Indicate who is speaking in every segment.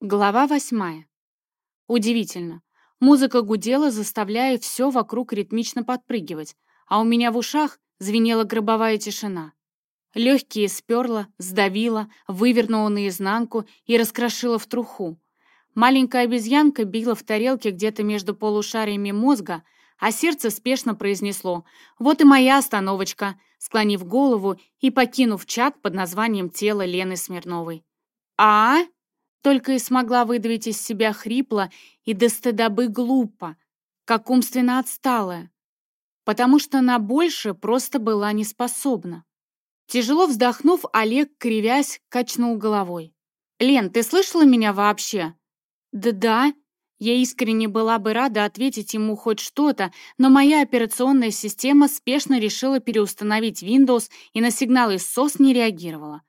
Speaker 1: Глава восьмая. Удивительно. Музыка гудела, заставляя все вокруг ритмично подпрыгивать, а у меня в ушах звенела гробовая тишина. Легкие сперла, сдавила, вывернула наизнанку и раскрошила в труху. Маленькая обезьянка била в тарелке где-то между полушариями мозга, а сердце спешно произнесло «Вот и моя остановочка», склонив голову и покинув чат под названием «Тело Лены Смирновой». «А?» Только и смогла выдавить из себя хрипло и до стыдобы глупо, как умственно отсталая, потому что на больше просто была не способна. Тяжело вздохнув, Олег, кривясь, качнул головой. «Лен, ты слышала меня вообще?» «Да-да». Я искренне была бы рада ответить ему хоть что-то, но моя операционная система спешно решила переустановить Windows и на сигналы SOS не реагировала.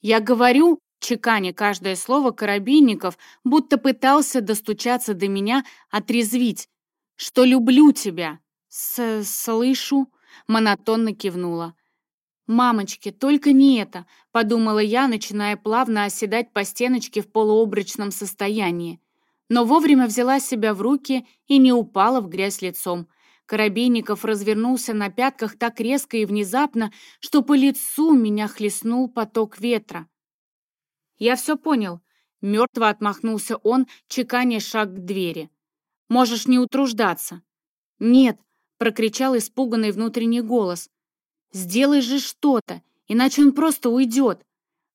Speaker 1: Я говорю, чеканя каждое слово Коробейников, будто пытался достучаться до меня, отрезвить, что люблю тебя. С «Слышу», — монотонно кивнула. «Мамочки, только не это», — подумала я, начиная плавно оседать по стеночке в полуобрачном состоянии. Но вовремя взяла себя в руки и не упала в грязь лицом. Коробейников развернулся на пятках так резко и внезапно, что по лицу меня хлестнул поток ветра. «Я все понял», — мертво отмахнулся он, чеканя шаг к двери. «Можешь не утруждаться». «Нет», — прокричал испуганный внутренний голос. «Сделай же что-то, иначе он просто уйдет».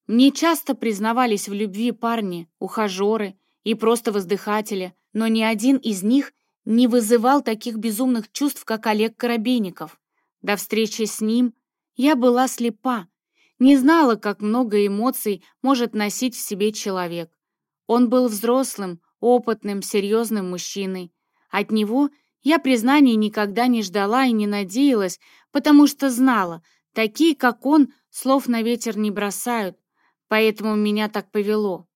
Speaker 1: Мне часто признавались в любви парни, ухажеры и просто воздыхатели, но ни один из них не вызывал таких безумных чувств, как Олег Коробейников. До встречи с ним я была слепа, не знала, как много эмоций может носить в себе человек. Он был взрослым, опытным, серьезным мужчиной. От него я признаний никогда не ждала и не надеялась, потому что знала, такие, как он, слов на ветер не бросают, поэтому меня так повело.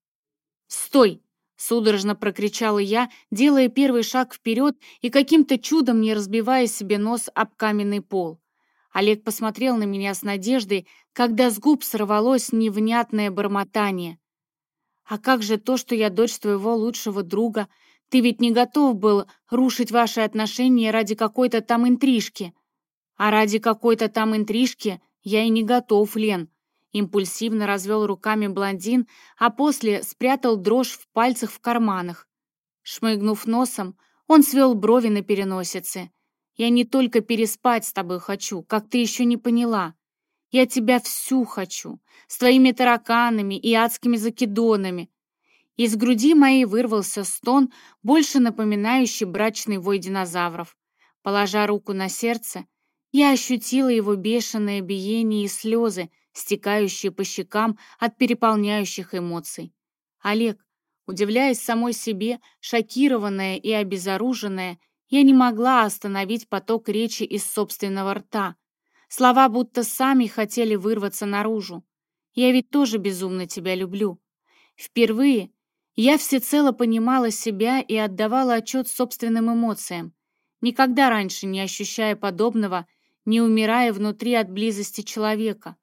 Speaker 1: «Стой!» — судорожно прокричала я, делая первый шаг вперед и каким-то чудом не разбивая себе нос об каменный пол. Олег посмотрел на меня с надеждой, когда с губ сорвалось невнятное бормотание. «А как же то, что я дочь твоего лучшего друга? Ты ведь не готов был рушить ваши отношения ради какой-то там интрижки?» «А ради какой-то там интрижки я и не готов, Лен», импульсивно развел руками блондин, а после спрятал дрожь в пальцах в карманах. Шмыгнув носом, он свел брови на переносице. Я не только переспать с тобой хочу, как ты еще не поняла. Я тебя всю хочу, с твоими тараканами и адскими закидонами. Из груди моей вырвался стон, больше напоминающий брачный вой динозавров. Положа руку на сердце, я ощутила его бешеное биение и слезы, стекающие по щекам от переполняющих эмоций. Олег, удивляясь самой себе, шокированная и обезоруженная, я не могла остановить поток речи из собственного рта. Слова будто сами хотели вырваться наружу. Я ведь тоже безумно тебя люблю. Впервые я всецело понимала себя и отдавала отчет собственным эмоциям, никогда раньше не ощущая подобного, не умирая внутри от близости человека,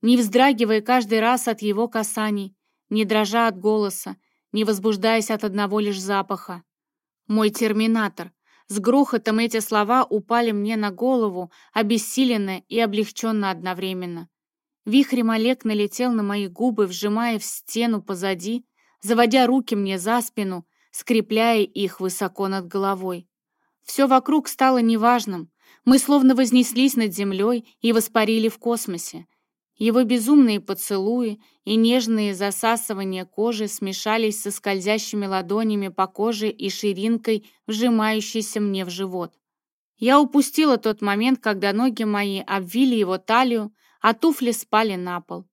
Speaker 1: не вздрагивая каждый раз от его касаний, не дрожа от голоса, не возбуждаясь от одного лишь запаха. Мой терминатор — с грохотом эти слова упали мне на голову, обессиленно и облегченно одновременно. Вихрем Олег налетел на мои губы, вжимая в стену позади, заводя руки мне за спину, скрепляя их высоко над головой. Все вокруг стало неважным. Мы словно вознеслись над землей и воспарили в космосе. Его безумные поцелуи и нежные засасывания кожи смешались со скользящими ладонями по коже и ширинкой, вжимающейся мне в живот. Я упустила тот момент, когда ноги мои обвили его талию, а туфли спали на пол.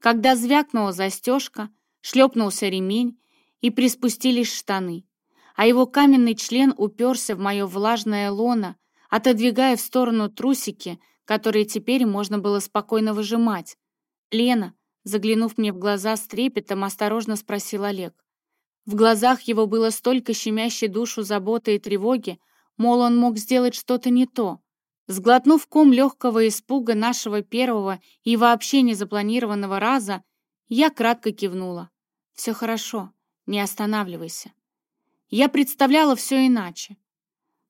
Speaker 1: Когда звякнула застежка, шлепнулся ремень и приспустились штаны, а его каменный член уперся в мое влажное лоно, отодвигая в сторону трусики — которые теперь можно было спокойно выжимать. «Лена», заглянув мне в глаза с трепетом, осторожно спросил Олег. В глазах его было столько щемящей душу заботы и тревоги, мол, он мог сделать что-то не то. Сглотнув ком легкого испуга нашего первого и вообще незапланированного раза, я кратко кивнула. «Все хорошо», не останавливайся. Я представляла все иначе.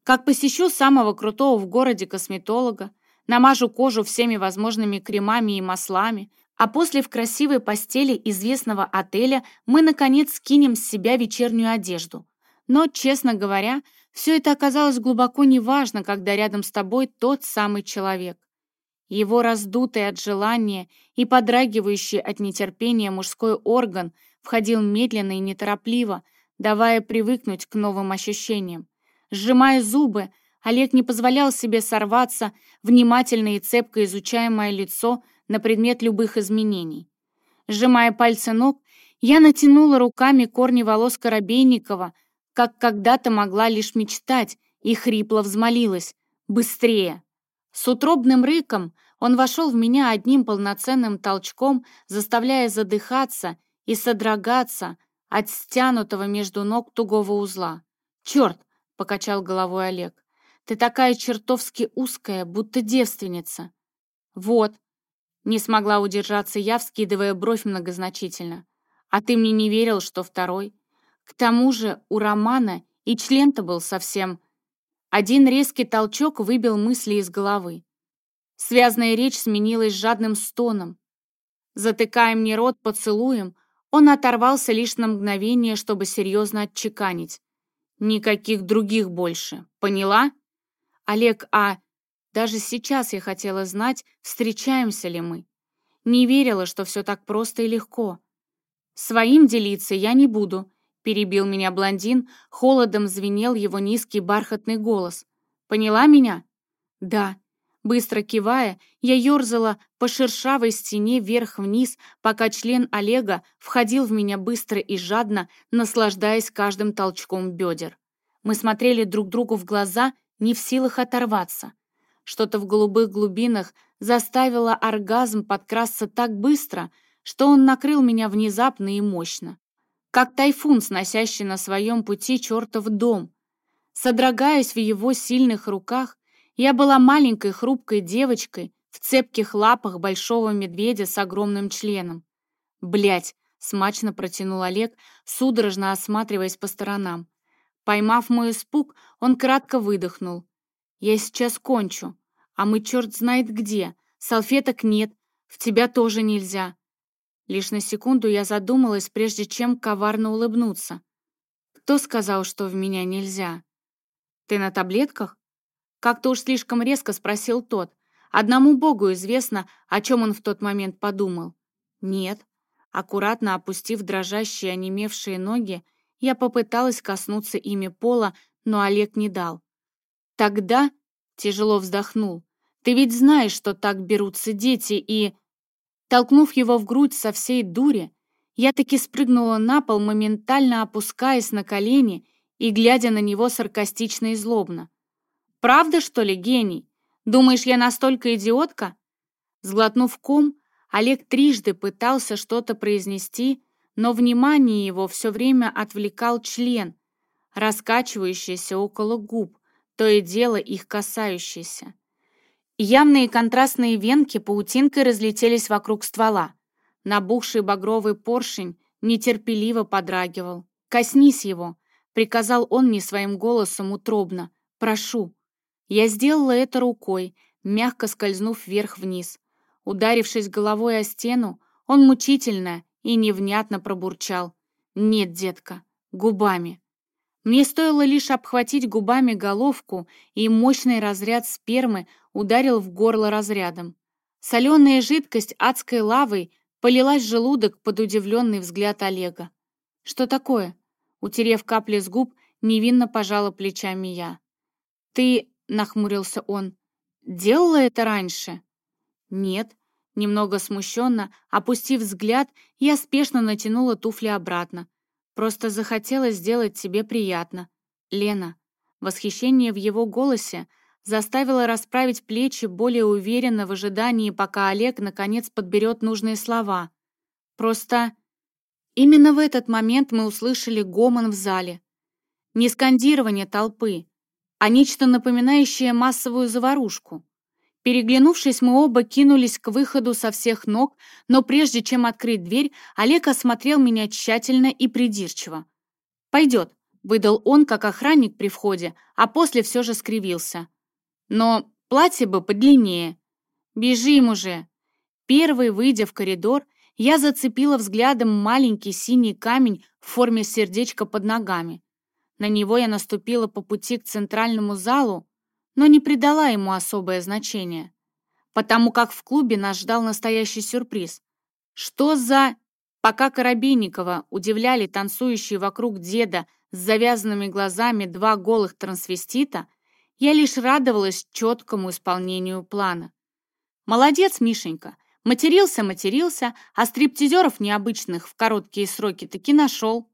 Speaker 1: Как посещу самого крутого в городе косметолога, намажу кожу всеми возможными кремами и маслами, а после в красивой постели известного отеля мы, наконец, скинем с себя вечернюю одежду. Но, честно говоря, все это оказалось глубоко неважно, когда рядом с тобой тот самый человек. Его раздутый от желания и подрагивающий от нетерпения мужской орган входил медленно и неторопливо, давая привыкнуть к новым ощущениям. Сжимая зубы, Олег не позволял себе сорваться, внимательно и цепко изучая мое лицо на предмет любых изменений. Сжимая пальцы ног, я натянула руками корни волос Коробейникова, как когда-то могла лишь мечтать, и хрипло взмолилась. «Быстрее!» С утробным рыком он вошел в меня одним полноценным толчком, заставляя задыхаться и содрогаться от стянутого между ног тугого узла. «Черт!» — покачал головой Олег. «Ты такая чертовски узкая, будто девственница». «Вот!» — не смогла удержаться я, вскидывая бровь многозначительно. «А ты мне не верил, что второй?» К тому же у Романа и член-то был совсем... Один резкий толчок выбил мысли из головы. Связная речь сменилась жадным стоном. Затыкая мне рот поцелуем, он оторвался лишь на мгновение, чтобы серьезно отчеканить. Никаких других больше. Поняла? Олег, а... Даже сейчас я хотела знать, встречаемся ли мы. Не верила, что все так просто и легко. Своим делиться я не буду, перебил меня блондин, холодом звенел его низкий бархатный голос. «Поняла меня?» «Да». Быстро кивая, я ерзала по шершавой стене вверх-вниз, пока член Олега входил в меня быстро и жадно, наслаждаясь каждым толчком бедер. Мы смотрели друг другу в глаза, не в силах оторваться. Что-то в голубых глубинах заставило оргазм подкрасться так быстро, что он накрыл меня внезапно и мощно как тайфун, сносящий на своем пути чертов дом. Содрогаясь в его сильных руках, я была маленькой хрупкой девочкой в цепких лапах большого медведя с огромным членом. Блять, смачно протянул Олег, судорожно осматриваясь по сторонам. Поймав мой испуг, он кратко выдохнул. «Я сейчас кончу, а мы черт знает где. Салфеток нет, в тебя тоже нельзя. Лишь на секунду я задумалась, прежде чем коварно улыбнуться. Кто сказал, что в меня нельзя? Ты на таблетках? Как-то уж слишком резко спросил тот. Одному Богу известно, о чем он в тот момент подумал. Нет. Аккуратно опустив дрожащие, онемевшие ноги, я попыталась коснуться ими пола, но Олег не дал. Тогда тяжело вздохнул. Ты ведь знаешь, что так берутся дети и... Толкнув его в грудь со всей дури, я таки спрыгнула на пол, моментально опускаясь на колени и глядя на него саркастично и злобно. «Правда, что ли, гений? Думаешь, я настолько идиотка?» Сглотнув ком, Олег трижды пытался что-то произнести, но внимание его все время отвлекал член, раскачивающийся около губ, то и дело их касающийся. Явные контрастные венки паутинкой разлетелись вокруг ствола. Набухший багровый поршень нетерпеливо подрагивал. «Коснись его!» — приказал он мне своим голосом утробно. «Прошу». Я сделала это рукой, мягко скользнув вверх-вниз. Ударившись головой о стену, он мучительно и невнятно пробурчал. «Нет, детка, губами». Мне стоило лишь обхватить губами головку, и мощный разряд спермы ударил в горло разрядом. Соленая жидкость адской лавой полилась в желудок под удивленный взгляд Олега. «Что такое?» Утерев капли с губ, невинно пожала плечами я. «Ты...» — нахмурился он. «Делала это раньше?» «Нет». Немного смущенно, опустив взгляд, я спешно натянула туфли обратно, Просто захотелось сделать тебе приятно. Лена. Восхищение в его голосе заставило расправить плечи более уверенно в ожидании, пока Олег наконец подберет нужные слова. Просто именно в этот момент мы услышали гомон в зале. Не скандирование толпы, а нечто напоминающее массовую заварушку. Переглянувшись, мы оба кинулись к выходу со всех ног, но прежде чем открыть дверь, Олег осмотрел меня тщательно и придирчиво. «Пойдет», — выдал он, как охранник при входе, а после все же скривился. «Но платье бы подлиннее». «Бежим уже!» Первый, выйдя в коридор, я зацепила взглядом маленький синий камень в форме сердечка под ногами. На него я наступила по пути к центральному залу, но не придала ему особое значение, потому как в клубе нас ждал настоящий сюрприз. Что за... Пока Коробейникова удивляли танцующие вокруг деда с завязанными глазами два голых трансвестита, я лишь радовалась четкому исполнению плана. «Молодец, Мишенька! Матерился, матерился, а стриптизеров необычных в короткие сроки таки нашел.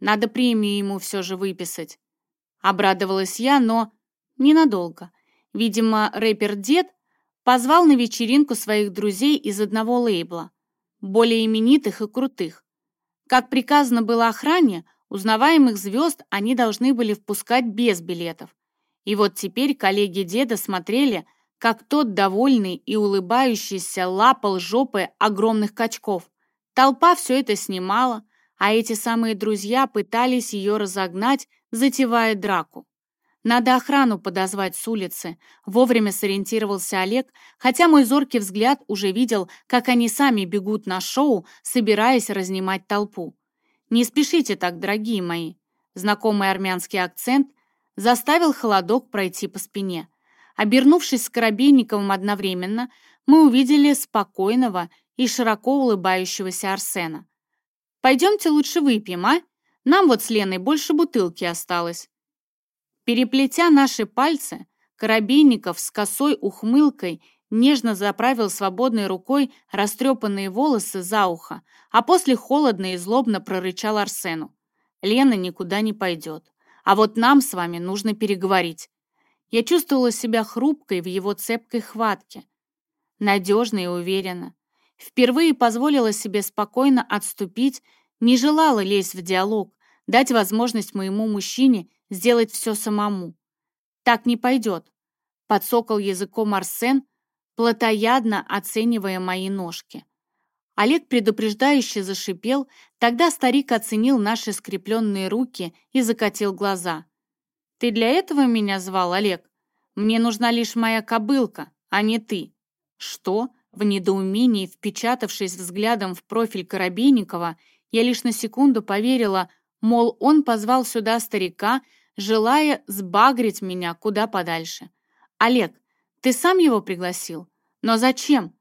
Speaker 1: Надо премию ему все же выписать». Обрадовалась я, но Ненадолго. Видимо, рэпер-дед позвал на вечеринку своих друзей из одного лейбла, более именитых и крутых. Как приказано было охране, узнаваемых звезд они должны были впускать без билетов. И вот теперь коллеги деда смотрели, как тот довольный и улыбающийся лапал жопы огромных качков. Толпа все это снимала, а эти самые друзья пытались ее разогнать, затевая драку. Надо охрану подозвать с улицы. Вовремя сориентировался Олег, хотя мой зоркий взгляд уже видел, как они сами бегут на шоу, собираясь разнимать толпу. Не спешите так, дорогие мои. Знакомый армянский акцент заставил холодок пройти по спине. Обернувшись с Коробейниковым одновременно, мы увидели спокойного и широко улыбающегося Арсена. «Пойдемте лучше выпьем, а? Нам вот с Леной больше бутылки осталось». Переплетя наши пальцы, Коробейников с косой ухмылкой нежно заправил свободной рукой растрепанные волосы за ухо, а после холодно и злобно прорычал Арсену. «Лена никуда не пойдет. А вот нам с вами нужно переговорить». Я чувствовала себя хрупкой в его цепкой хватке. Надежно и уверенно. Впервые позволила себе спокойно отступить, не желала лезть в диалог, дать возможность моему мужчине сделать все самому. Так не пойдет. Подсокал языком Арсен, плотоядно оценивая мои ножки. Олег предупреждающе зашипел, тогда старик оценил наши скрепленные руки и закатил глаза. «Ты для этого меня звал, Олег? Мне нужна лишь моя кобылка, а не ты». «Что?» В недоумении, впечатавшись взглядом в профиль Коробейникова, я лишь на секунду поверила, мол, он позвал сюда старика, желая сбагрить меня куда подальше. «Олег, ты сам его пригласил? Но зачем?»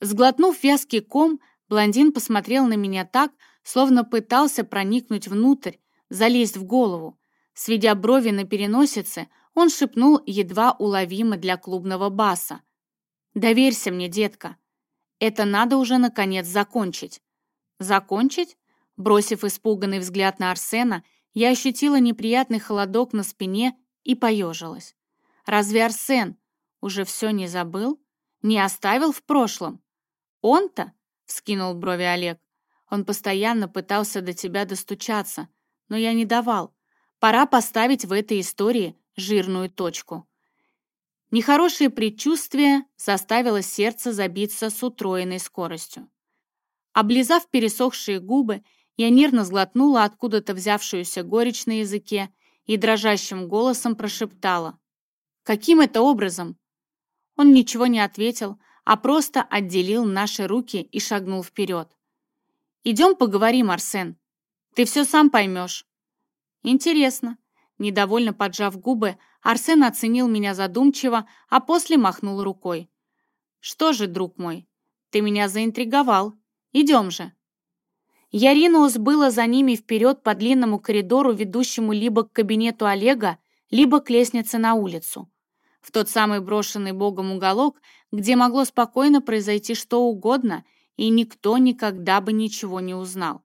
Speaker 1: Сглотнув вязкий ком, блондин посмотрел на меня так, словно пытался проникнуть внутрь, залезть в голову. Сведя брови на переносице, он шепнул едва уловимо для клубного баса. «Доверься мне, детка. Это надо уже, наконец, закончить». «Закончить?» Бросив испуганный взгляд на Арсена, я ощутила неприятный холодок на спине и поежилась. Разве Арсен уже все не забыл? Не оставил в прошлом? Он-то? Вскинул брови Олег. Он постоянно пытался до тебя достучаться, но я не давал. Пора поставить в этой истории жирную точку. Нехорошее предчувствие заставило сердце забиться с утроенной скоростью. Облизав пересохшие губы, я нервно сглотнула откуда-то взявшуюся горечь на языке и дрожащим голосом прошептала. «Каким это образом?» Он ничего не ответил, а просто отделил наши руки и шагнул вперед. «Идем поговорим, Арсен. Ты все сам поймешь». «Интересно». Недовольно поджав губы, Арсен оценил меня задумчиво, а после махнул рукой. «Что же, друг мой, ты меня заинтриговал. Идем же». Я ринулась было за ними вперед по длинному коридору, ведущему либо к кабинету Олега, либо к лестнице на улицу. В тот самый брошенный Богом уголок, где могло спокойно произойти что угодно, и никто никогда бы ничего не узнал.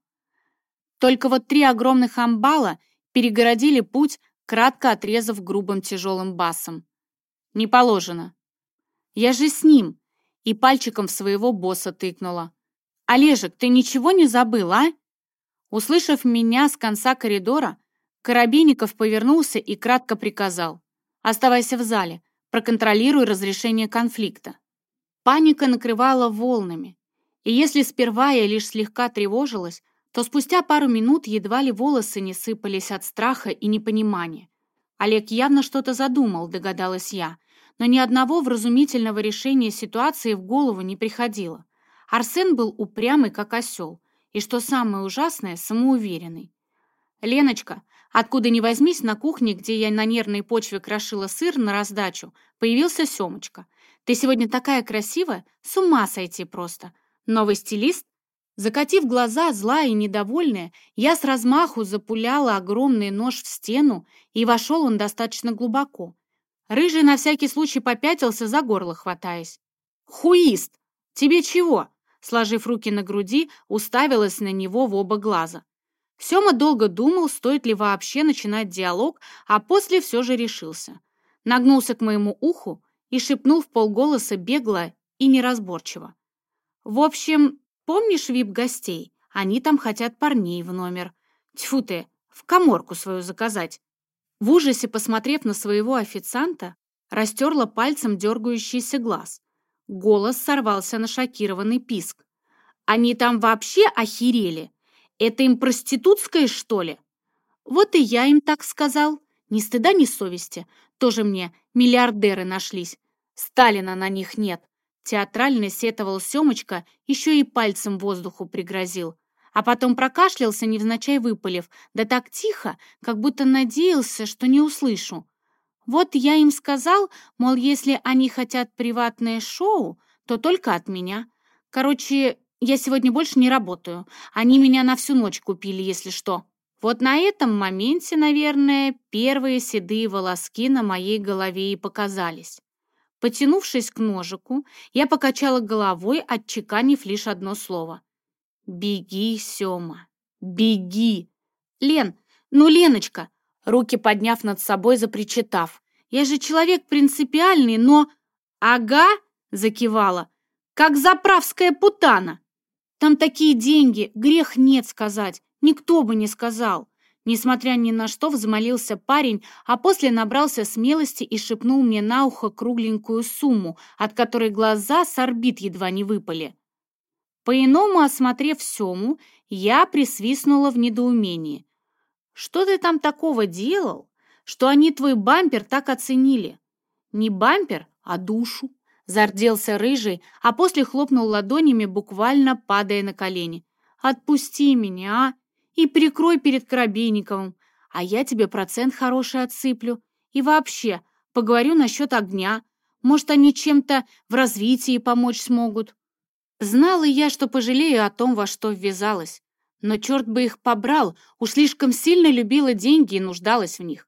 Speaker 1: Только вот три огромных амбала перегородили путь, кратко отрезав грубым тяжелым басом. «Не положено». «Я же с ним!» и пальчиком в своего босса тыкнула. «Олежек, ты ничего не забыл, а?» Услышав меня с конца коридора, Коробейников повернулся и кратко приказал. «Оставайся в зале. проконтролируй разрешение конфликта. Паника накрывала волнами, и если сперва я лишь слегка тревожилась, то спустя пару минут едва ли волосы не сыпались от страха и непонимания. Олег явно что-то задумал, догадалась я, но ни одного вразумительного решения ситуации в голову не приходило. Арсен был упрямый, как осел, и, что самое ужасное, самоуверенный. «Леночка, откуда ни возьмись, на кухне, где я на нервной почве крошила сыр на раздачу, появился Семочка. Ты сегодня такая красивая, с ума сойти просто. Новый стилист Закатив глаза, злая и недовольная, я с размаху запуляла огромный нож в стену, и вошел он достаточно глубоко. Рыжий на всякий случай попятился, за горло хватаясь. «Хуист! Тебе чего?» Сложив руки на груди, уставилась на него в оба глаза. Сёма долго думал, стоит ли вообще начинать диалог, а после все же решился. Нагнулся к моему уху и шепнул в полголоса бегло и неразборчиво. «В общем, Помнишь вип-гостей? Они там хотят парней в номер. Тьфу ты, в коморку свою заказать. В ужасе, посмотрев на своего официанта, растерла пальцем дергающийся глаз. Голос сорвался на шокированный писк. «Они там вообще охерели? Это им проститутское, что ли?» «Вот и я им так сказал. Ни стыда, ни совести. Тоже мне миллиардеры нашлись. Сталина на них нет. Театрально сетовал Семочка, еще и пальцем воздуху пригрозил. А потом прокашлялся, невзначай выпалив, да так тихо, как будто надеялся, что не услышу. Вот я им сказал, мол, если они хотят приватное шоу, то только от меня. Короче, я сегодня больше не работаю. Они меня на всю ночь купили, если что. Вот на этом моменте, наверное, первые седые волоски на моей голове и показались. Потянувшись к ножику, я покачала головой, отчеканив лишь одно слово. «Беги, Сёма, беги!» «Лен, ну, Леночка!» Руки подняв над собой, запричитав. «Я же человек принципиальный, но...» «Ага!» — закивала. «Как заправская путана!» «Там такие деньги, грех нет сказать, никто бы не сказал!» Несмотря ни на что, взмолился парень, а после набрался смелости и шепнул мне на ухо кругленькую сумму, от которой глаза с орбит едва не выпали. По-иному осмотрев Сему, я присвистнула в недоумении. «Что ты там такого делал, что они твой бампер так оценили?» «Не бампер, а душу», — зарделся рыжий, а после хлопнул ладонями, буквально падая на колени. «Отпусти меня, и прикрой перед Коробейниковым, а я тебе процент хороший отсыплю. И вообще, поговорю насчет огня. Может, они чем-то в развитии помочь смогут. Знала я, что пожалею о том, во что ввязалась. Но черт бы их побрал, уж слишком сильно любила деньги и нуждалась в них.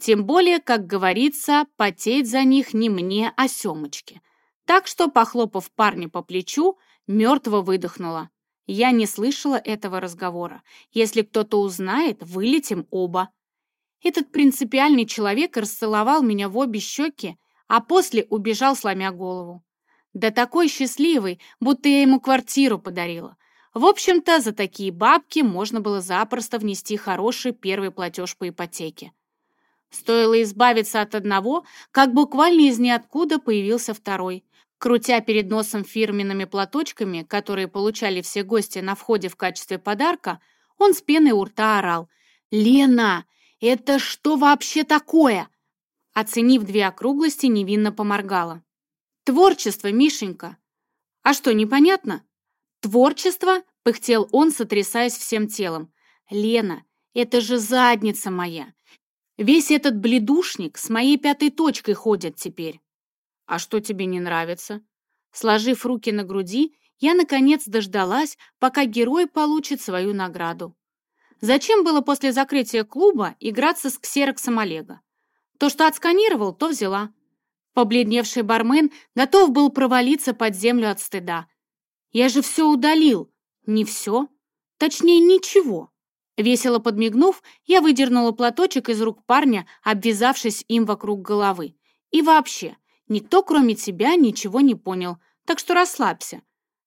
Speaker 1: Тем более, как говорится, потеть за них не мне, а Семочке. Так что, похлопав парня по плечу, мертво выдохнула. Я не слышала этого разговора. Если кто-то узнает, вылетим оба. Этот принципиальный человек расцеловал меня в обе щеки, а после убежал, сломя голову. Да такой счастливый, будто я ему квартиру подарила. В общем-то, за такие бабки можно было запросто внести хороший первый платеж по ипотеке. Стоило избавиться от одного, как буквально из ниоткуда появился второй. Крутя перед носом фирменными платочками, которые получали все гости на входе в качестве подарка, он с пеной у рта орал. «Лена, это что вообще такое?» Оценив две округлости, невинно поморгала. «Творчество, Мишенька!» «А что, непонятно?» «Творчество?» — пыхтел он, сотрясаясь всем телом. «Лена, это же задница моя! Весь этот бледушник с моей пятой точкой ходит теперь!» «А что тебе не нравится?» Сложив руки на груди, я, наконец, дождалась, пока герой получит свою награду. Зачем было после закрытия клуба играться с ксероксом Олега? То, что отсканировал, то взяла. Побледневший бармен готов был провалиться под землю от стыда. Я же все удалил. Не все. Точнее, ничего. Весело подмигнув, я выдернула платочек из рук парня, обвязавшись им вокруг головы. И вообще, Никто, кроме тебя, ничего не понял, так что расслабься.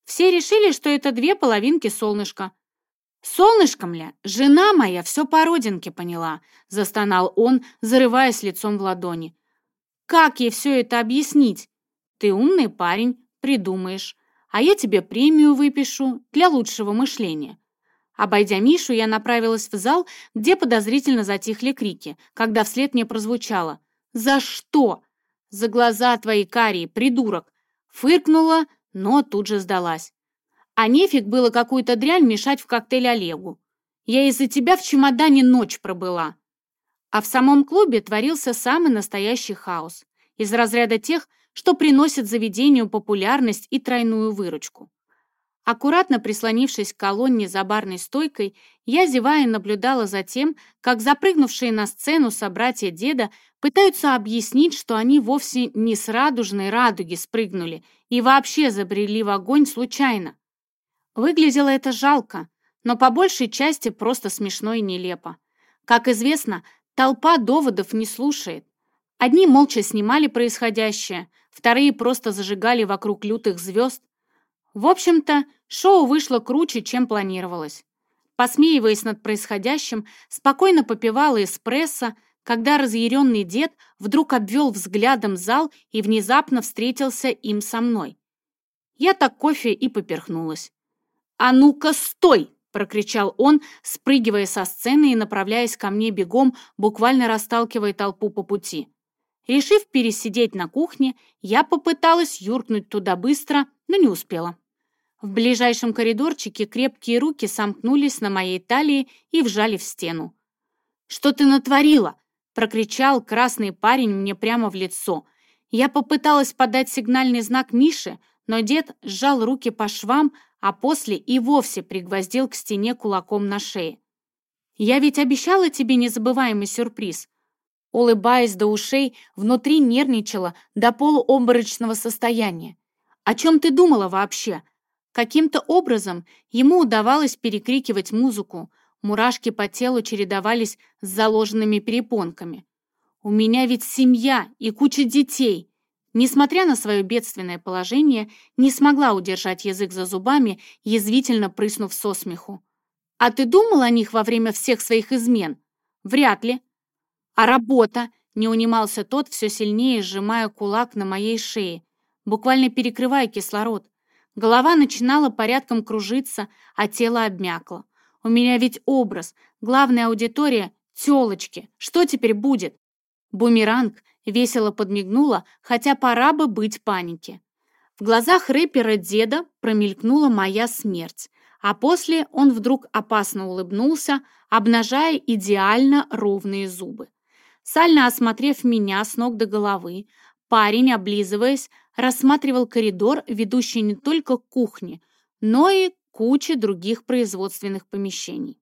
Speaker 1: Все решили, что это две половинки солнышка. «Солнышком ли? Жена моя все по родинке поняла», — застонал он, зарываясь лицом в ладони. Как ей все это объяснить? Ты умный парень, придумаешь. А я тебе премию выпишу для лучшего мышления. Обойдя Мишу, я направилась в зал, где подозрительно затихли крики, когда вслед мне прозвучало «За что?» «За глаза твои карие, придурок!» Фыркнула, но тут же сдалась. А нефиг было какую-то дрянь мешать в коктейль Олегу. Я из-за тебя в чемодане ночь пробыла. А в самом клубе творился самый настоящий хаос. Из разряда тех, что приносят заведению популярность и тройную выручку. Аккуратно прислонившись к колонне за барной стойкой, я, зевая, наблюдала за тем, как запрыгнувшие на сцену собратья деда пытаются объяснить, что они вовсе не с радужной радуги спрыгнули и вообще забрели в огонь случайно. Выглядело это жалко, но по большей части просто смешно и нелепо. Как известно, толпа доводов не слушает. Одни молча снимали происходящее, вторые просто зажигали вокруг лютых звезд. В общем-то, шоу вышло круче, чем планировалось. Посмеиваясь над происходящим, спокойно попивала эспрессо, когда разъяренный дед вдруг обвел взглядом зал и внезапно встретился им со мной. Я так кофе и поперхнулась. «А ну-ка, стой!» — прокричал он, спрыгивая со сцены и направляясь ко мне бегом, буквально расталкивая толпу по пути. Решив пересидеть на кухне, я попыталась юркнуть туда быстро, но не успела. В ближайшем коридорчике крепкие руки сомкнулись на моей талии и вжали в стену. «Что ты натворила?» — прокричал красный парень мне прямо в лицо. Я попыталась подать сигнальный знак Мише, но дед сжал руки по швам, а после и вовсе пригвоздил к стене кулаком на шее. «Я ведь обещала тебе незабываемый сюрприз», улыбаясь до ушей, внутри нервничала до полуобморочного состояния. «О чем ты думала вообще?» Каким-то образом ему удавалось перекрикивать музыку, мурашки по телу чередовались с заложенными перепонками. «У меня ведь семья и куча детей!» Несмотря на свое бедственное положение, не смогла удержать язык за зубами, язвительно прыснув со смеху. «А ты думал о них во время всех своих измен?» «Вряд ли», «А работа?» — не унимался тот, все сильнее сжимая кулак на моей шее, буквально перекрывая кислород. Голова начинала порядком кружиться, а тело обмякло. «У меня ведь образ, главная аудитория — тёлочки. Что теперь будет?» Бумеранг весело подмигнула, хотя пора бы быть панике. В глазах рэпера деда промелькнула моя смерть, а после он вдруг опасно улыбнулся, обнажая идеально ровные зубы. Сально осмотрев меня с ног до головы, парень, облизываясь, рассматривал коридор, ведущий не только к кухне, но и куче других производственных помещений.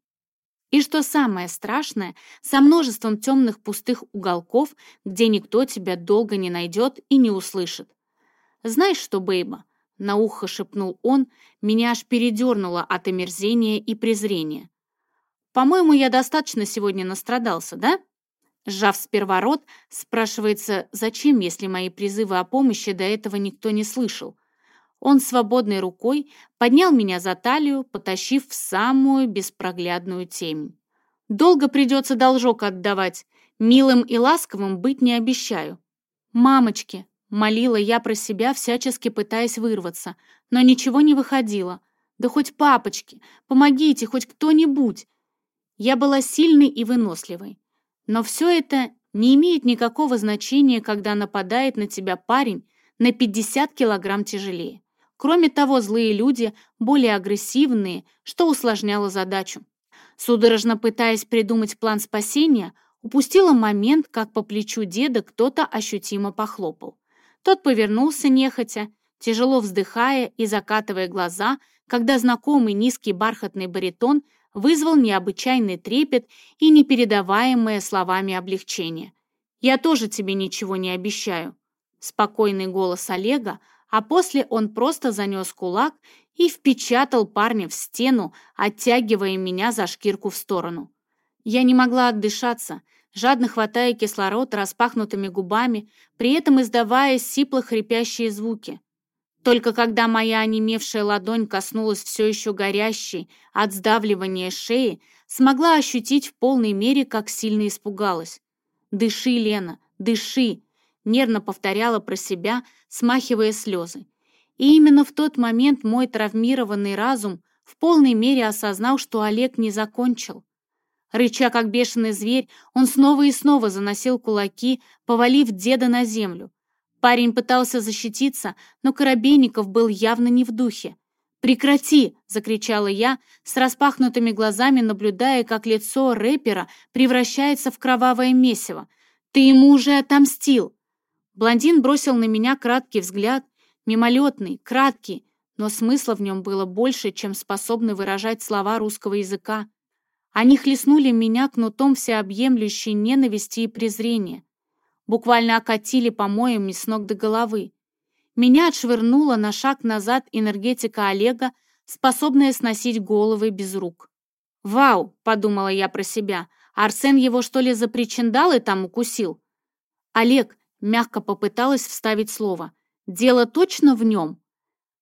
Speaker 1: И что самое страшное, со множеством темных пустых уголков, где никто тебя долго не найдет и не услышит. «Знаешь что, Бейба?» — на ухо шепнул он, меня аж передернуло от омерзения и презрения. «По-моему, я достаточно сегодня настрадался, да?» Сжав сперва рот, спрашивается, зачем, если мои призывы о помощи до этого никто не слышал. Он свободной рукой поднял меня за талию, потащив в самую беспроглядную темень. Долго придется должок отдавать, милым и ласковым быть не обещаю. «Мамочки!» — молила я про себя, всячески пытаясь вырваться, но ничего не выходило. «Да хоть папочки! Помогите, хоть кто-нибудь!» Я была сильной и выносливой. Но все это не имеет никакого значения, когда нападает на тебя парень на 50 килограмм тяжелее. Кроме того, злые люди более агрессивные, что усложняло задачу. Судорожно пытаясь придумать план спасения, упустила момент, как по плечу деда кто-то ощутимо похлопал. Тот повернулся нехотя, тяжело вздыхая и закатывая глаза, когда знакомый низкий бархатный баритон вызвал необычайный трепет и непередаваемое словами облегчение. «Я тоже тебе ничего не обещаю». Спокойный голос Олега, а после он просто занес кулак и впечатал парня в стену, оттягивая меня за шкирку в сторону. Я не могла отдышаться, жадно хватая кислород распахнутыми губами, при этом издавая сипло-хрипящие звуки. Только когда моя онемевшая ладонь коснулась все еще горящей от сдавливания шеи, смогла ощутить в полной мере, как сильно испугалась. «Дыши, Лена, дыши!» нервно повторяла про себя, смахивая слезы. И именно в тот момент мой травмированный разум в полной мере осознал, что Олег не закончил. Рыча, как бешеный зверь, он снова и снова заносил кулаки, повалив деда на землю. Парень пытался защититься, но Коробейников был явно не в духе. «Прекрати!» — закричала я, с распахнутыми глазами наблюдая, как лицо рэпера превращается в кровавое месиво. «Ты ему уже отомстил!» Блондин бросил на меня краткий взгляд, мимолетный, краткий, но смысла в нем было больше, чем способны выражать слова русского языка. Они хлестнули меня кнутом всеобъемлющей ненависти и презрения. Буквально окатили помоями с ног до головы. Меня отшвырнула на шаг назад энергетика Олега, способная сносить головы без рук. «Вау!» — подумала я про себя. «Арсен его, что ли, за причиндалы там укусил?» «Олег!» — мягко попыталась вставить слово. «Дело точно в нем?»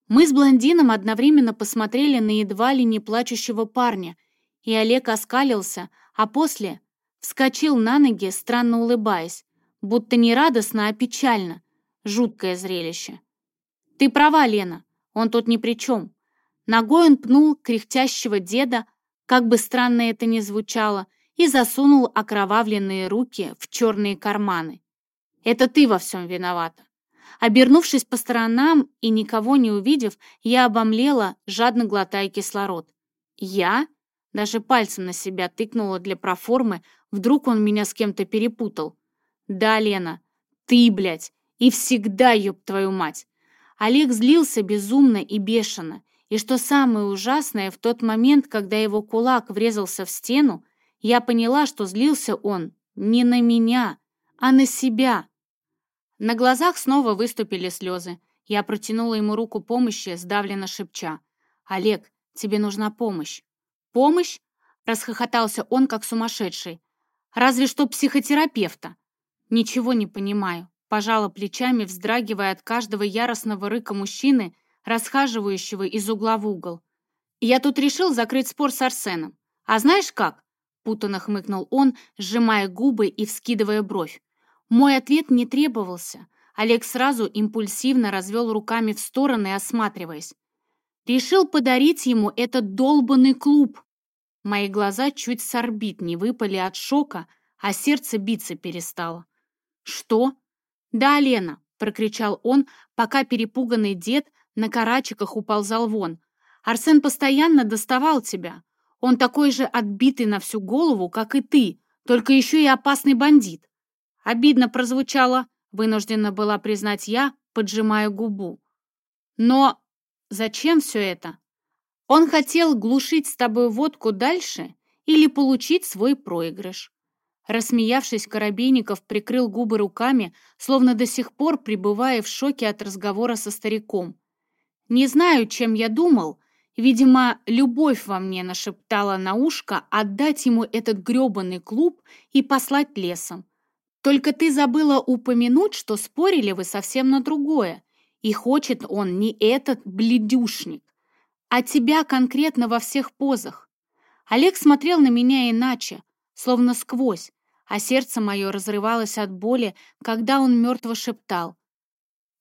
Speaker 1: Мы с блондином одновременно посмотрели на едва ли не плачущего парня — и Олег оскалился, а после вскочил на ноги, странно улыбаясь, будто не радостно, а печально. Жуткое зрелище. «Ты права, Лена, он тут ни при чем». Ногой он пнул кряхтящего деда, как бы странно это ни звучало, и засунул окровавленные руки в черные карманы. «Это ты во всем виновата». Обернувшись по сторонам и никого не увидев, я обомлела, жадно глотая кислород. «Я?» Даже пальцем на себя тыкнула для проформы, вдруг он меня с кем-то перепутал. Да, Лена, ты, блядь, и всегда, ёб твою мать. Олег злился безумно и бешено, и что самое ужасное, в тот момент, когда его кулак врезался в стену, я поняла, что злился он не на меня, а на себя. На глазах снова выступили слезы. Я протянула ему руку помощи, сдавленно шепча. «Олег, тебе нужна помощь. «Помощь?» — расхохотался он, как сумасшедший. «Разве что психотерапевта». «Ничего не понимаю», — пожала плечами, вздрагивая от каждого яростного рыка мужчины, расхаживающего из угла в угол. «Я тут решил закрыть спор с Арсеном. А знаешь как?» — путанно хмыкнул он, сжимая губы и вскидывая бровь. Мой ответ не требовался. Олег сразу импульсивно развел руками в стороны, осматриваясь. Решил подарить ему этот долбанный клуб. Мои глаза чуть с орбит не выпали от шока, а сердце биться перестало. «Что?» «Да, Лена!» — прокричал он, пока перепуганный дед на карачиках уползал вон. «Арсен постоянно доставал тебя. Он такой же отбитый на всю голову, как и ты, только еще и опасный бандит». Обидно прозвучало, вынуждена была признать я, поджимая губу. «Но зачем все это?» Он хотел глушить с тобой водку дальше или получить свой проигрыш. Рассмеявшись, Коробейников прикрыл губы руками, словно до сих пор пребывая в шоке от разговора со стариком. «Не знаю, чем я думал. Видимо, любовь во мне нашептала на ушко отдать ему этот грёбаный клуб и послать лесом. Только ты забыла упомянуть, что спорили вы совсем на другое, и хочет он не этот бледюшник, а тебя конкретно во всех позах. Олег смотрел на меня иначе, словно сквозь, а сердце мое разрывалось от боли, когда он мертво шептал.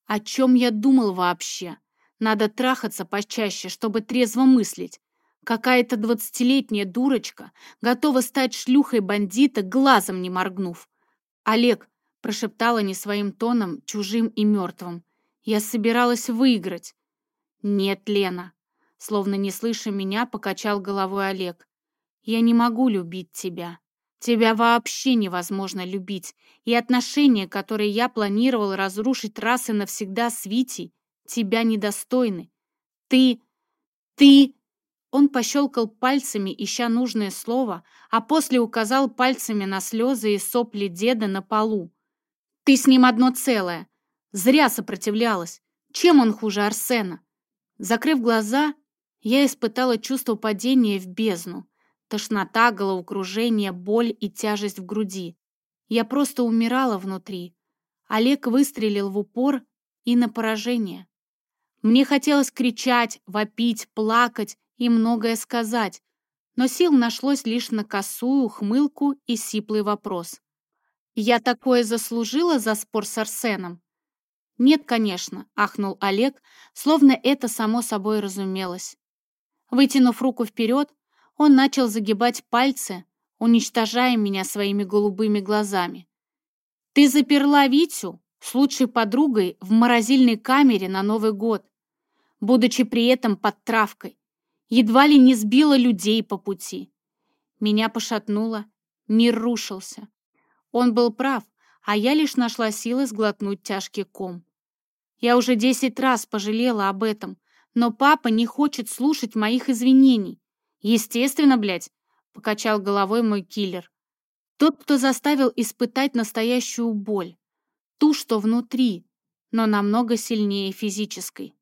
Speaker 1: О чем я думал вообще? Надо трахаться почаще, чтобы трезво мыслить. Какая-то двадцатилетняя дурочка готова стать шлюхой бандита, глазом не моргнув. «Олег», — прошептала не своим тоном, чужим и мертвым, — «я собиралась выиграть». «Нет, Лена, Словно не слыша меня, покачал головой Олег. «Я не могу любить тебя. Тебя вообще невозможно любить, и отношения, которые я планировал разрушить раз и навсегда с Витей, тебя недостойны. Ты... ты...» Он пощелкал пальцами, ища нужное слово, а после указал пальцами на слезы и сопли деда на полу. «Ты с ним одно целое. Зря сопротивлялась. Чем он хуже Арсена?» Закрыв глаза, я испытала чувство падения в бездну. Тошнота, головокружение, боль и тяжесть в груди. Я просто умирала внутри. Олег выстрелил в упор и на поражение. Мне хотелось кричать, вопить, плакать и многое сказать, но сил нашлось лишь на косую ухмылку и сиплый вопрос. Я такое заслужила за спор с Арсеном? Нет, конечно, ахнул Олег, словно это само собой разумелось. Вытянув руку вперед, он начал загибать пальцы, уничтожая меня своими голубыми глазами. «Ты заперла Витю с лучшей подругой в морозильной камере на Новый год, будучи при этом под травкой. Едва ли не сбила людей по пути. Меня пошатнуло, мир рушился. Он был прав, а я лишь нашла силы сглотнуть тяжкий ком. Я уже десять раз пожалела об этом, но папа не хочет слушать моих извинений. Естественно, блядь, покачал головой мой киллер. Тот, кто заставил испытать настоящую боль. Ту, что внутри, но намного сильнее физической.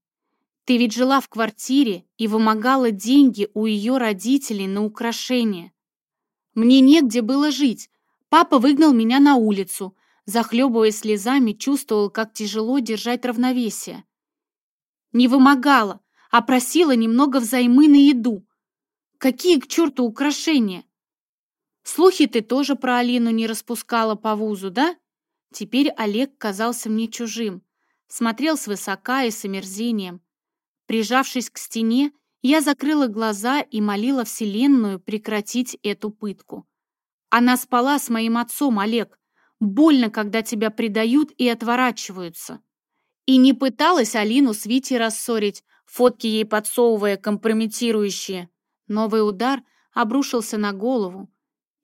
Speaker 1: Ты ведь жила в квартире и вымогала деньги у ее родителей на украшения. Мне негде было жить. Папа выгнал меня на улицу. Захлебываясь слезами, чувствовал, как тяжело держать равновесие. Не вымогала, а просила немного взаймы на еду. Какие к черту украшения? Слухи ты тоже про Алину не распускала по вузу, да? Теперь Олег казался мне чужим. Смотрел свысока и с омерзением. Прижавшись к стене, я закрыла глаза и молила Вселенную прекратить эту пытку. Она спала с моим отцом, Олег. Больно, когда тебя предают и отворачиваются. И не пыталась Алину с Витей рассорить, фотки ей подсовывая компрометирующие. Новый удар обрушился на голову.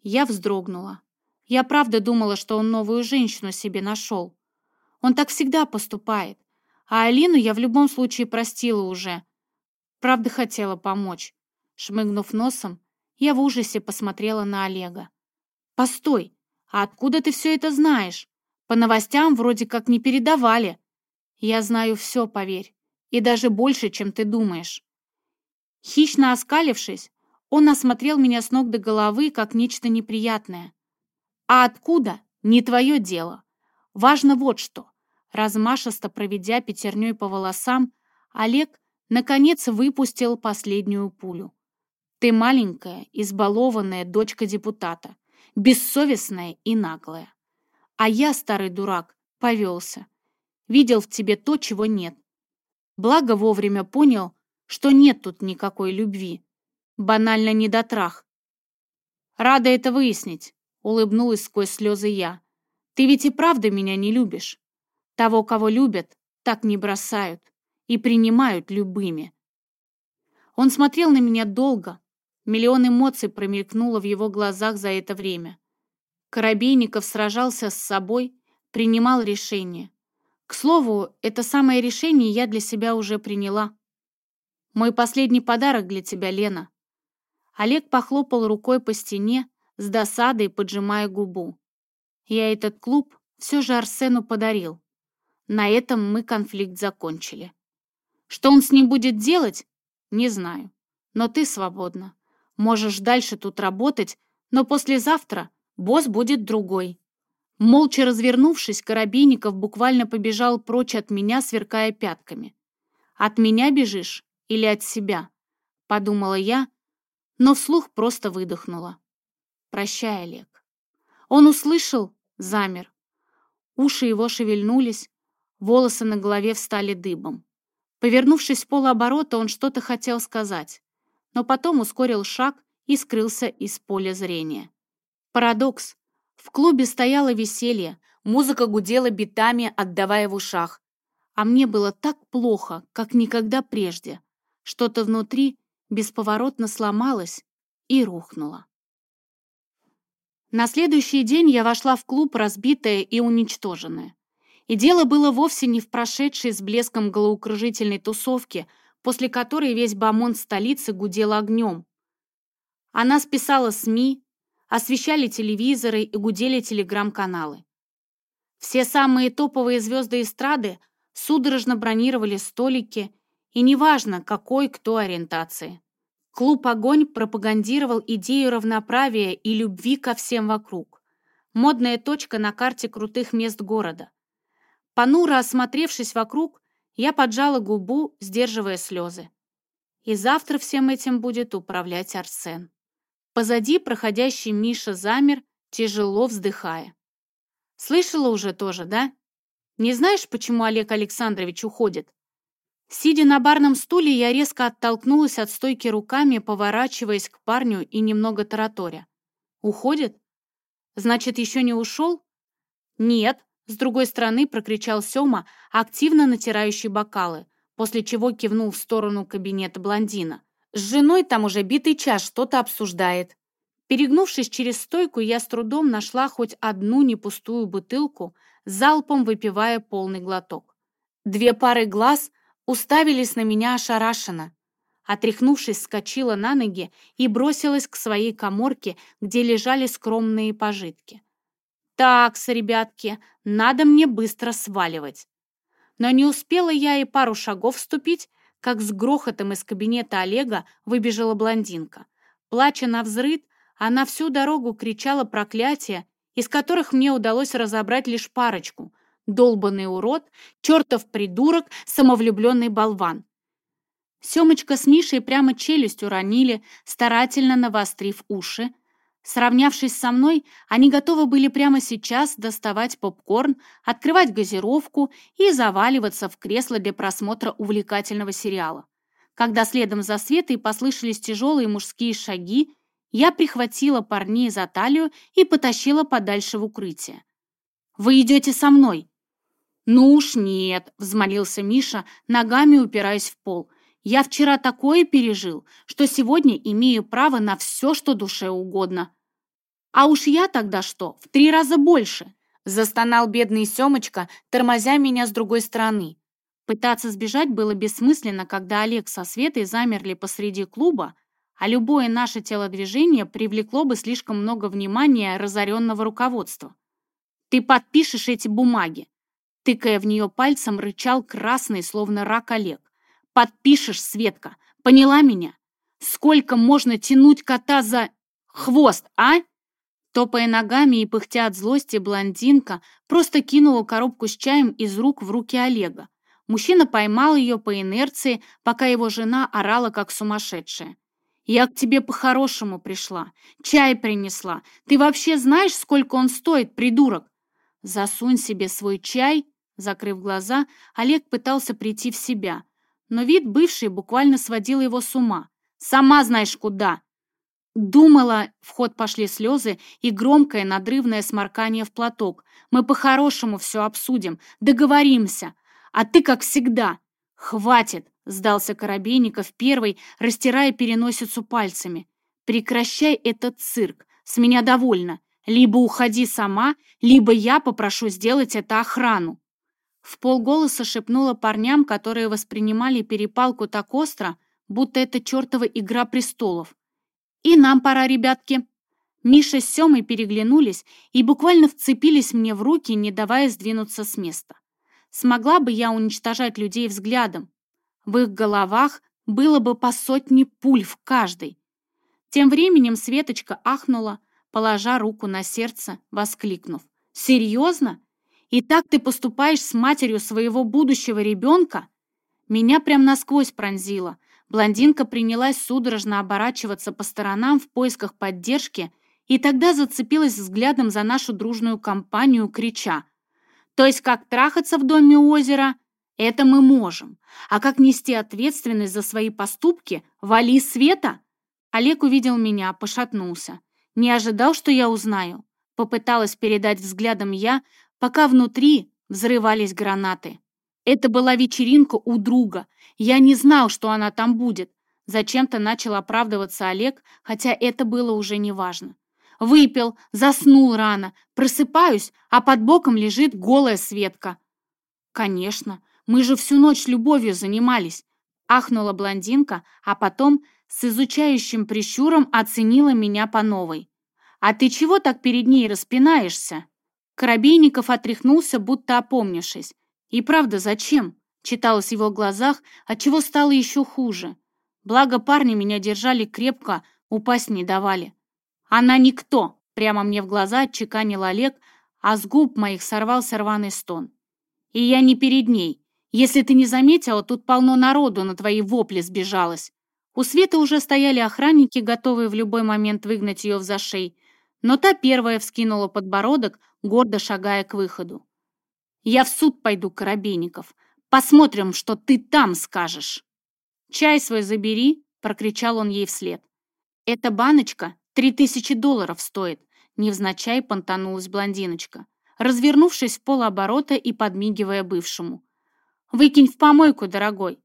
Speaker 1: Я вздрогнула. Я правда думала, что он новую женщину себе нашел. Он так всегда поступает. А Алину я в любом случае простила уже. Правда хотела помочь. Шмыгнув носом, я в ужасе посмотрела на Олега. «Постой, а откуда ты все это знаешь? По новостям вроде как не передавали». «Я знаю все, поверь, и даже больше, чем ты думаешь». Хищно оскалившись, он осмотрел меня с ног до головы, как нечто неприятное. «А откуда? Не твое дело. Важно вот что». Размашисто проведя пятерней по волосам, Олег, наконец, выпустил последнюю пулю. «Ты маленькая, избалованная дочка депутата, бессовестная и наглая. А я, старый дурак, повелся. Видел в тебе то, чего нет. Благо вовремя понял, что нет тут никакой любви. Банально недотрах. Рада это выяснить, улыбнулась сквозь слезы я. Ты ведь и правда меня не любишь. Того, кого любят, так не бросают и принимают любыми. Он смотрел на меня долго. Миллион эмоций промелькнуло в его глазах за это время. Коробейников сражался с собой, принимал решение. К слову, это самое решение я для себя уже приняла. Мой последний подарок для тебя, Лена. Олег похлопал рукой по стене, с досадой поджимая губу. Я этот клуб все же Арсену подарил. На этом мы конфликт закончили. Что он с ним будет делать, не знаю. Но ты свободна. Можешь дальше тут работать, но послезавтра босс будет другой. Молча развернувшись, Коробейников буквально побежал прочь от меня, сверкая пятками. От меня бежишь? Или от себя, подумала я, но вслух просто выдохнула. Прощай, Олег. Он услышал, замер. Уши его шевельнулись, волосы на голове встали дыбом. Повернувшись в полоборота, он что-то хотел сказать, но потом ускорил шаг и скрылся из поля зрения. Парадокс. В клубе стояло веселье, музыка гудела битами, отдавая в ушах. А мне было так плохо, как никогда прежде. Что-то внутри бесповоротно сломалось и рухнуло. На следующий день я вошла в клуб разбитая и уничтоженная. И дело было вовсе не в прошедшей с блеском головокружительной тусовке, после которой весь бомонд столицы гудел огнем. Она списала СМИ, освещали телевизоры и гудели телеграм-каналы. Все самые топовые звезды эстрады судорожно бронировали столики и неважно, какой кто ориентации. Клуб «Огонь» пропагандировал идею равноправия и любви ко всем вокруг. Модная точка на карте крутых мест города. Понуро осмотревшись вокруг, я поджала губу, сдерживая слезы. И завтра всем этим будет управлять Арсен. Позади проходящий Миша замер, тяжело вздыхая. Слышала уже тоже, да? Не знаешь, почему Олег Александрович уходит? Сидя на барном стуле, я резко оттолкнулась от стойки руками, поворачиваясь к парню и немного тараторя. «Уходит? Значит, еще не ушел?» «Нет», — с другой стороны прокричал Сема, активно натирающий бокалы, после чего кивнул в сторону кабинета блондина. «С женой там уже битый час что-то обсуждает». Перегнувшись через стойку, я с трудом нашла хоть одну непустую бутылку, залпом выпивая полный глоток. Две пары глаз — уставились на меня ошарашенно. Отряхнувшись, вскочила на ноги и бросилась к своей коморке, где лежали скромные пожитки. «Такс, ребятки, надо мне быстро сваливать». Но не успела я и пару шагов вступить, как с грохотом из кабинета Олега выбежала блондинка. Плача на взрыд, она всю дорогу кричала проклятия, из которых мне удалось разобрать лишь парочку, долбанный урод, чертов придурок, самовлюбленный болван. Семочка с Мишей прямо челюсть уронили, старательно навострив уши. Сравнявшись со мной, они готовы были прямо сейчас доставать попкорн, открывать газировку и заваливаться в кресло для просмотра увлекательного сериала. Когда следом за Светой послышались тяжелые мужские шаги, я прихватила парней за талию и потащила подальше в укрытие. «Вы идете со мной!» «Ну уж нет», — взмолился Миша, ногами упираясь в пол. «Я вчера такое пережил, что сегодня имею право на все, что душе угодно». «А уж я тогда что, в три раза больше?» — застонал бедный Семочка, тормозя меня с другой стороны. Пытаться сбежать было бессмысленно, когда Олег со Светой замерли посреди клуба, а любое наше телодвижение привлекло бы слишком много внимания разоренного руководства. «Ты подпишешь эти бумаги, Тыкая в нее пальцем, рычал красный, словно рак Олег. «Подпишешь, Светка! Поняла меня? Сколько можно тянуть кота за хвост, а?» Топая ногами и пыхтя от злости, блондинка просто кинула коробку с чаем из рук в руки Олега. Мужчина поймал ее по инерции, пока его жена орала как сумасшедшая. «Я к тебе по-хорошему пришла. Чай принесла. Ты вообще знаешь, сколько он стоит, придурок?» «Засунь себе свой чай Закрыв глаза, Олег пытался прийти в себя, но вид бывшей буквально сводил его с ума. «Сама знаешь куда!» Думала, в ход пошли слезы и громкое надрывное сморкание в платок. «Мы по-хорошему все обсудим, договоримся, а ты как всегда!» «Хватит!» — сдался Коробейников первый, растирая переносицу пальцами. «Прекращай этот цирк, с меня довольно. Либо уходи сама, либо я попрошу сделать это охрану». В полголоса шепнула парням, которые воспринимали перепалку так остро, будто это чертова игра престолов. «И нам пора, ребятки!» Миша с Семой переглянулись и буквально вцепились мне в руки, не давая сдвинуться с места. Смогла бы я уничтожать людей взглядом. В их головах было бы по сотне пуль в каждой. Тем временем Светочка ахнула, положа руку на сердце, воскликнув. «Серьезно? И так ты поступаешь с матерью своего будущего ребенка? Меня прям насквозь пронзило. Блондинка принялась судорожно оборачиваться по сторонам в поисках поддержки и тогда зацепилась взглядом за нашу дружную компанию, крича. «То есть как трахаться в доме у озера? Это мы можем. А как нести ответственность за свои поступки? Вали света!» Олег увидел меня, пошатнулся. Не ожидал, что я узнаю. Попыталась передать взглядом я, пока внутри взрывались гранаты. Это была вечеринка у друга. Я не знал, что она там будет. Зачем-то начал оправдываться Олег, хотя это было уже неважно. Выпил, заснул рано, просыпаюсь, а под боком лежит голая Светка. Конечно, мы же всю ночь любовью занимались. Ахнула блондинка, а потом с изучающим прищуром оценила меня по новой. «А ты чего так перед ней распинаешься?» Коробейников отряхнулся, будто опомнившись. «И правда, зачем?» — читалось в его глазах, отчего стало еще хуже. Благо парни меня держали крепко, упасть не давали. «Она никто!» — прямо мне в глаза отчеканил Олег, а с губ моих сорвался рваный стон. «И я не перед ней. Если ты не заметила, тут полно народу на твои вопли сбежалось». У Светы уже стояли охранники, готовые в любой момент выгнать ее в зашей, Но та первая вскинула подбородок, гордо шагая к выходу. «Я в суд пойду, Коробейников. Посмотрим, что ты там скажешь». «Чай свой забери», — прокричал он ей вслед. «Эта баночка три тысячи долларов стоит», — невзначай понтанулась блондиночка, развернувшись в полоборота и подмигивая бывшему. «Выкинь в помойку, дорогой.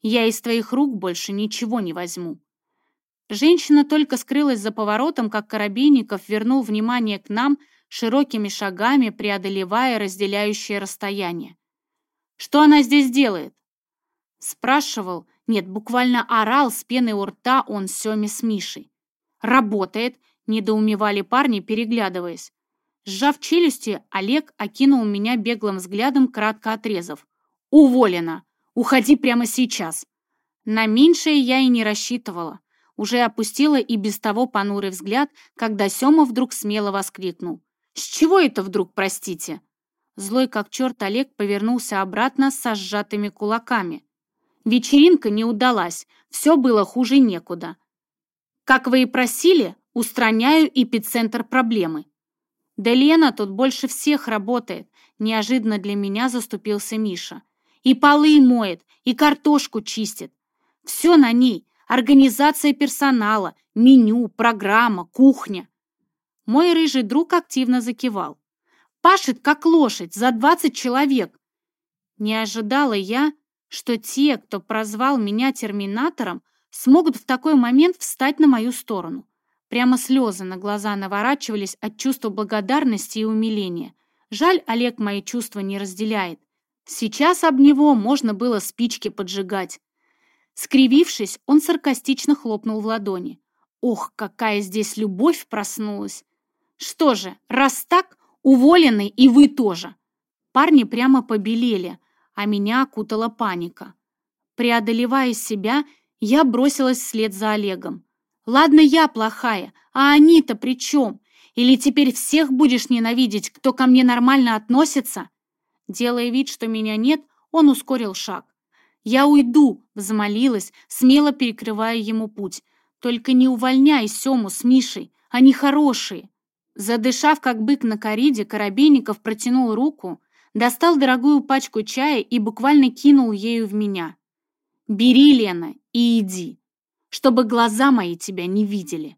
Speaker 1: Я из твоих рук больше ничего не возьму». Женщина только скрылась за поворотом, как Коробейников вернул внимание к нам широкими шагами, преодолевая разделяющее расстояние. «Что она здесь делает?» Спрашивал, нет, буквально орал с пеной у рта он Семе с Мишей. «Работает!» — недоумевали парни, переглядываясь. Сжав челюсти, Олег окинул меня беглым взглядом, кратко отрезав. «Уволена! Уходи прямо сейчас!» На меньшее я и не рассчитывала уже опустила и без того понурый взгляд, когда Сёма вдруг смело воскликнул. «С чего это вдруг, простите?» Злой как черт Олег повернулся обратно со сжатыми кулаками. Вечеринка не удалась, все было хуже некуда. Как вы и просили, устраняю эпицентр проблемы. Да Лена тут больше всех работает, неожиданно для меня заступился Миша. И полы моет, и картошку чистит. Все на ней, организация персонала, меню, программа, кухня. Мой рыжий друг активно закивал. Пашет, как лошадь, за 20 человек. Не ожидала я, что те, кто прозвал меня терминатором, смогут в такой момент встать на мою сторону. Прямо слезы на глаза наворачивались от чувства благодарности и умиления. Жаль, Олег мои чувства не разделяет. Сейчас об него можно было спички поджигать. Скривившись, он саркастично хлопнул в ладони. Ох, какая здесь любовь проснулась! Что же, раз так, уволены и вы тоже. Парни прямо побелели, а меня окутала паника. Преодолевая себя, я бросилась вслед за Олегом. Ладно, я плохая, а они-то при чем? Или теперь всех будешь ненавидеть, кто ко мне нормально относится? Делая вид, что меня нет, он ускорил шаг. «Я уйду!» — взмолилась, смело перекрывая ему путь. «Только не увольняй Сему с Мишей, они хорошие!» Задышав, как бык на кориде, Коробейников протянул руку, достал дорогую пачку чая и буквально кинул ею в меня. «Бери, Лена, и иди, чтобы глаза мои тебя не видели!»